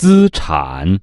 资产。